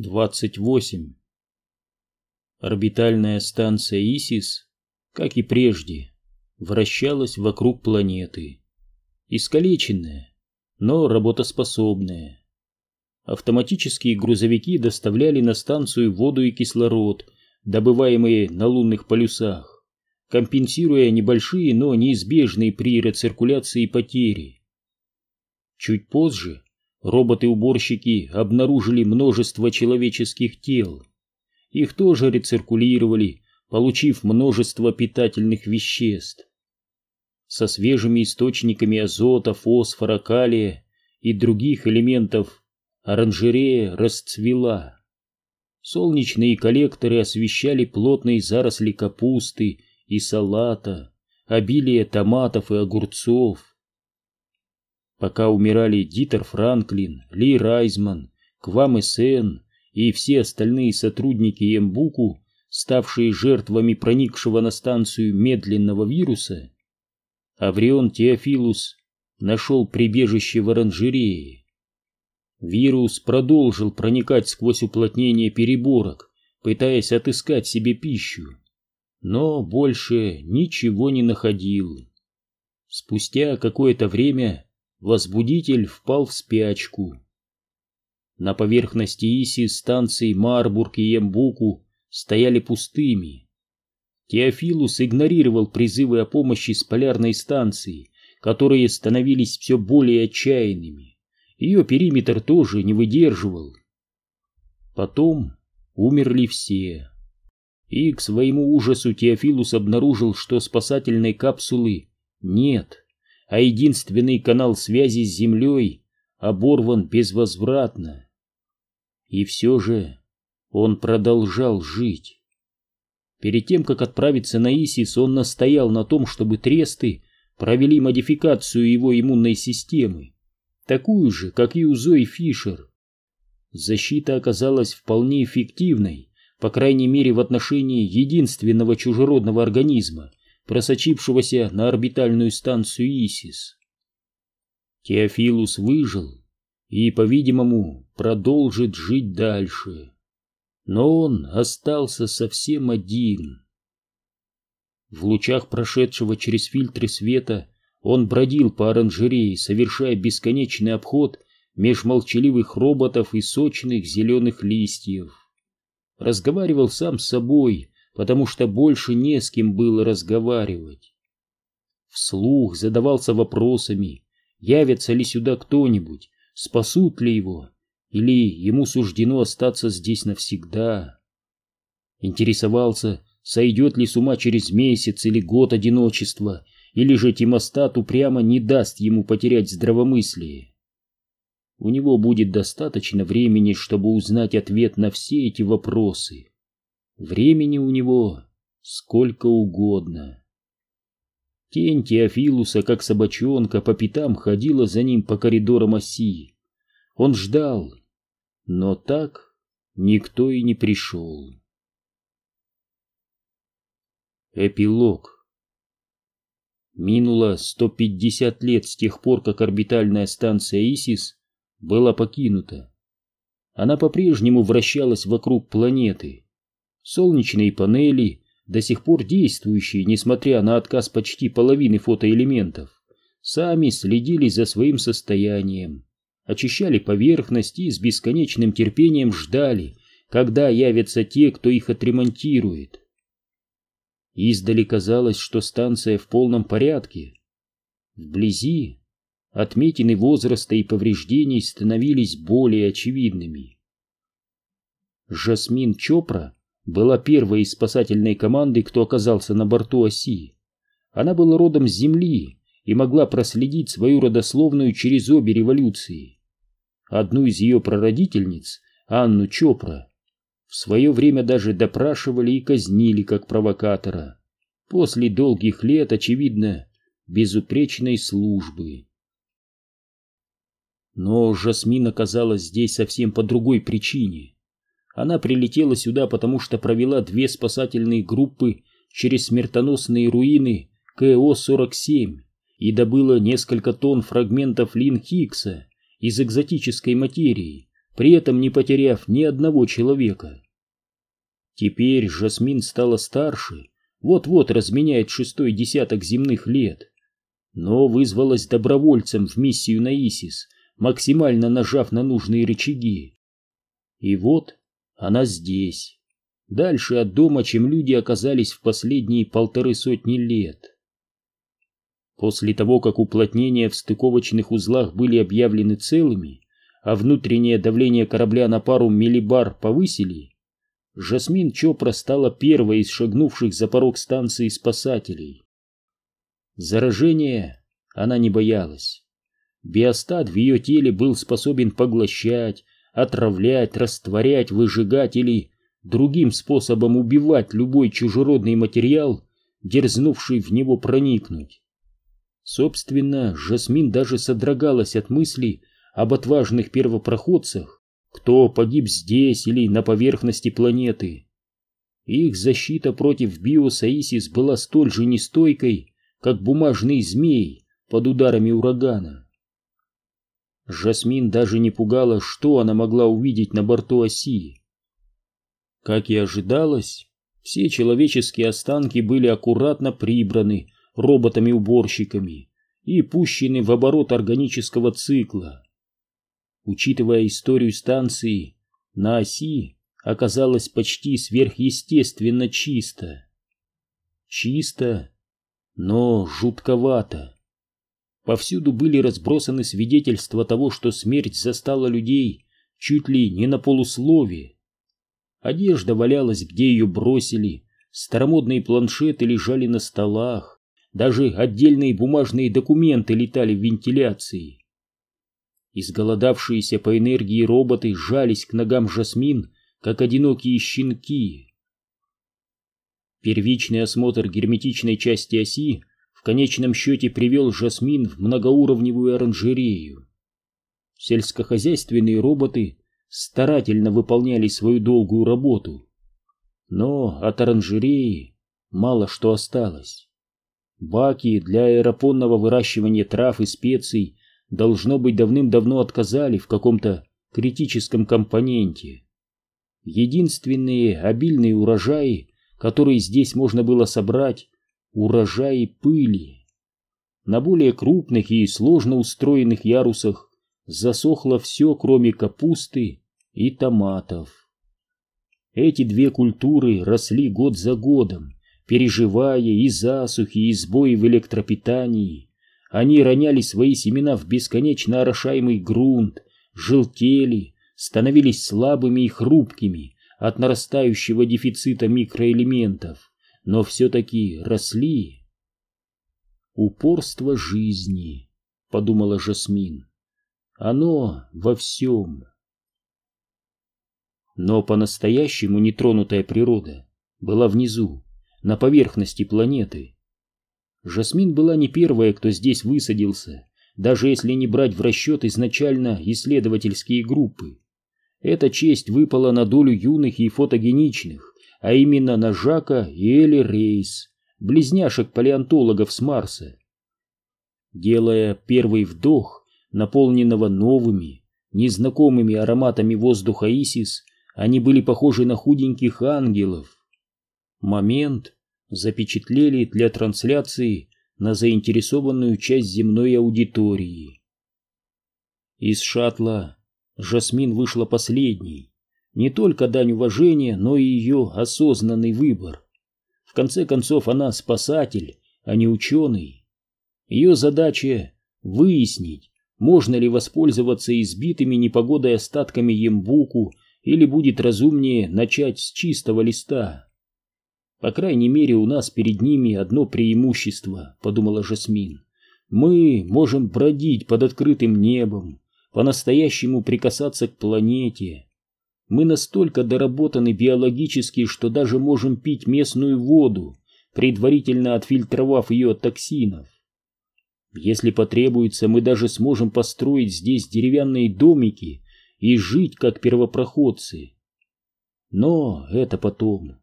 28. Орбитальная станция Исис, как и прежде, вращалась вокруг планеты. Искалеченная, но работоспособная. Автоматические грузовики доставляли на станцию воду и кислород, добываемые на лунных полюсах, компенсируя небольшие, но неизбежные при рециркуляции потери. Чуть позже роботы-уборщики обнаружили множество человеческих тел. Их тоже рециркулировали, получив множество питательных веществ. Со свежими источниками азота, фосфора, калия и других элементов оранжерея расцвела. Солнечные коллекторы освещали плотные заросли капусты и салата, обилие томатов и огурцов. Пока умирали Дитер Франклин, Ли Райзман, Квам Сен и все остальные сотрудники Эмбуку, ставшие жертвами проникшего на станцию медленного вируса, Аврион Теофилус нашел прибежище в оранжерее. Вирус продолжил проникать сквозь уплотнение переборок, пытаясь отыскать себе пищу, но больше ничего не находил. Спустя какое-то время возбудитель впал в спячку. На поверхности Иси станции Марбург и Ембуку стояли пустыми. Теофилус игнорировал призывы о помощи с полярной станции, которые становились все более отчаянными. Ее периметр тоже не выдерживал. Потом умерли все. И к своему ужасу Теофилус обнаружил, что спасательной капсулы нет а единственный канал связи с Землей оборван безвозвратно. И все же он продолжал жить. Перед тем, как отправиться на Исис, он настоял на том, чтобы тресты провели модификацию его иммунной системы, такую же, как и у Зои Фишер. Защита оказалась вполне эффективной, по крайней мере в отношении единственного чужеродного организма, просочившегося на орбитальную станцию Исис. Теофилус выжил и, по-видимому, продолжит жить дальше. Но он остался совсем один. В лучах прошедшего через фильтры света он бродил по оранжерее, совершая бесконечный обход меж молчаливых роботов и сочных зеленых листьев. Разговаривал сам с собой, потому что больше не с кем было разговаривать. Вслух задавался вопросами, явится ли сюда кто-нибудь, спасут ли его, или ему суждено остаться здесь навсегда. Интересовался, сойдет ли с ума через месяц или год одиночества, или же Тимостат упрямо не даст ему потерять здравомыслие. У него будет достаточно времени, чтобы узнать ответ на все эти вопросы. Времени у него сколько угодно. Тень Теофилуса, как собачонка, по пятам ходила за ним по коридорам оси. Он ждал, но так никто и не пришел. Эпилог Минуло 150 лет с тех пор, как орбитальная станция Исис была покинута. Она по-прежнему вращалась вокруг планеты, Солнечные панели, до сих пор действующие, несмотря на отказ почти половины фотоэлементов, сами следили за своим состоянием, очищали поверхность и с бесконечным терпением ждали, когда явятся те, кто их отремонтирует. Издали казалось, что станция в полном порядке. Вблизи отметины возраста и повреждений становились более очевидными. Жасмин Чопра была первой из спасательной команды, кто оказался на борту оси. Она была родом с Земли и могла проследить свою родословную через обе революции. Одну из ее прародительниц, Анну Чопра, в свое время даже допрашивали и казнили как провокатора, после долгих лет, очевидно, безупречной службы. Но Жасмин оказалась здесь совсем по другой причине. Она прилетела сюда, потому что провела две спасательные группы через смертоносные руины КО-47 и добыла несколько тонн фрагментов Лин Хиггса из экзотической материи, при этом не потеряв ни одного человека. Теперь Жасмин стала старше, вот-вот разменяет шестой десяток земных лет, но вызвалась добровольцем в миссию на Исис, максимально нажав на нужные рычаги. И вот она здесь, дальше от дома, чем люди оказались в последние полторы сотни лет. После того, как уплотнения в стыковочных узлах были объявлены целыми, а внутреннее давление корабля на пару миллибар повысили, Жасмин Чопра стала первой из шагнувших за порог станции спасателей. Заражение она не боялась. Биостат в ее теле был способен поглощать, отравлять, растворять, выжигать или другим способом убивать любой чужеродный материал, дерзнувший в него проникнуть. Собственно, Жасмин даже содрогалась от мысли об отважных первопроходцах, кто погиб здесь или на поверхности планеты. Их защита против биосаисис была столь же нестойкой, как бумажный змей под ударами урагана. Жасмин даже не пугала, что она могла увидеть на борту оси. Как и ожидалось, все человеческие останки были аккуратно прибраны роботами-уборщиками и пущены в оборот органического цикла. Учитывая историю станции, на оси оказалось почти сверхъестественно чисто. Чисто, но жутковато. Повсюду были разбросаны свидетельства того, что смерть застала людей чуть ли не на полуслове. Одежда валялась, где ее бросили, старомодные планшеты лежали на столах, даже отдельные бумажные документы летали в вентиляции. Изголодавшиеся по энергии роботы сжались к ногам Жасмин, как одинокие щенки. Первичный осмотр герметичной части оси в конечном счете привел Жасмин в многоуровневую оранжерею. Сельскохозяйственные роботы старательно выполняли свою долгую работу, но от оранжереи мало что осталось. Баки для аэропонного выращивания трав и специй должно быть давным-давно отказали в каком-то критическом компоненте. Единственные обильные урожаи, которые здесь можно было собрать, урожаи пыли. На более крупных и сложно устроенных ярусах засохло все, кроме капусты и томатов. Эти две культуры росли год за годом, переживая и засухи, и сбои в электропитании. Они роняли свои семена в бесконечно орошаемый грунт, желтели, становились слабыми и хрупкими от нарастающего дефицита микроэлементов, но все-таки росли. «Упорство жизни», — подумала Жасмин, — «оно во всем». Но по-настоящему нетронутая природа была внизу, на поверхности планеты. Жасмин была не первая, кто здесь высадился, даже если не брать в расчет изначально исследовательские группы. Эта честь выпала на долю юных и фотогеничных, а именно на Жака и Элли Рейс, близняшек-палеонтологов с Марса. Делая первый вдох, наполненного новыми, незнакомыми ароматами воздуха Исис, они были похожи на худеньких ангелов, Момент запечатлели для трансляции на заинтересованную часть земной аудитории. Из шаттла Жасмин вышла последней. Не только дань уважения, но и ее осознанный выбор. В конце концов, она спасатель, а не ученый. Ее задача — выяснить, можно ли воспользоваться избитыми непогодой остатками Ембуку или будет разумнее начать с чистого листа. По крайней мере, у нас перед ними одно преимущество, подумала Жасмин. Мы можем бродить под открытым небом, по-настоящему прикасаться к планете. Мы настолько доработаны биологически, что даже можем пить местную воду, предварительно отфильтровав ее от токсинов. Если потребуется, мы даже сможем построить здесь деревянные домики и жить как первопроходцы. Но это потом.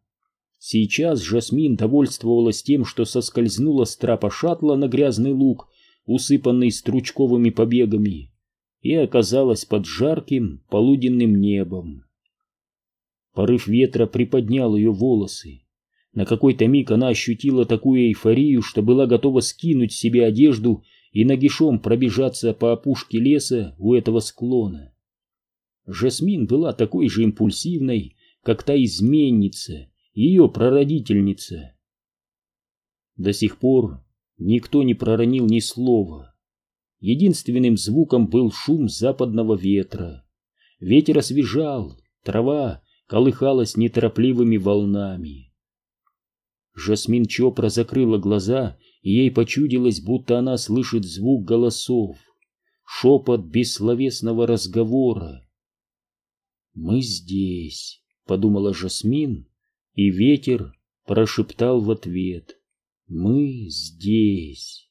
Сейчас Жасмин довольствовалась тем, что соскользнула с трапа шаттла на грязный луг, усыпанный стручковыми побегами, и оказалась под жарким полуденным небом. Порыв ветра приподнял ее волосы. На какой-то миг она ощутила такую эйфорию, что была готова скинуть себе одежду и нагишом пробежаться по опушке леса у этого склона. Жасмин была такой же импульсивной, как та изменница, ее прародительница. До сих пор никто не проронил ни слова. Единственным звуком был шум западного ветра. Ветер освежал, трава колыхалась неторопливыми волнами. Жасмин Чопра закрыла глаза, и ей почудилось, будто она слышит звук голосов, шепот бессловесного разговора. «Мы здесь», — подумала Жасмин, и ветер прошептал в ответ. Мы здесь.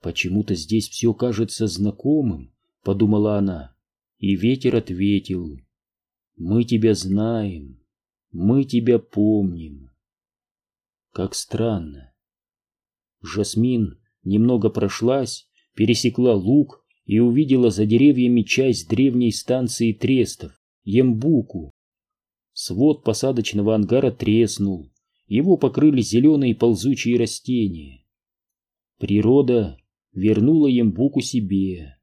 Почему-то здесь все кажется знакомым, подумала она, и ветер ответил. Мы тебя знаем, мы тебя помним. Как странно. Жасмин немного прошлась, пересекла луг и увидела за деревьями часть древней станции трестов, Ембуку. Свод посадочного ангара треснул, его покрыли зеленые ползучие растения. Природа вернула Ембуку себе.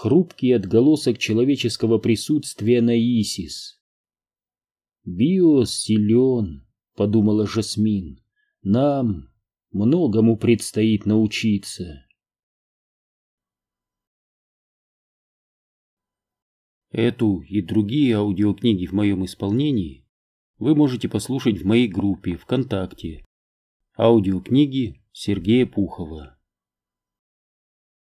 Хрупкий отголосок человеческого присутствия на Исис. «Биос силен», — подумала Жасмин, — «нам многому предстоит научиться». Эту и другие аудиокниги в моем исполнении вы можете послушать в моей группе ВКонтакте. Аудиокниги Сергея Пухова.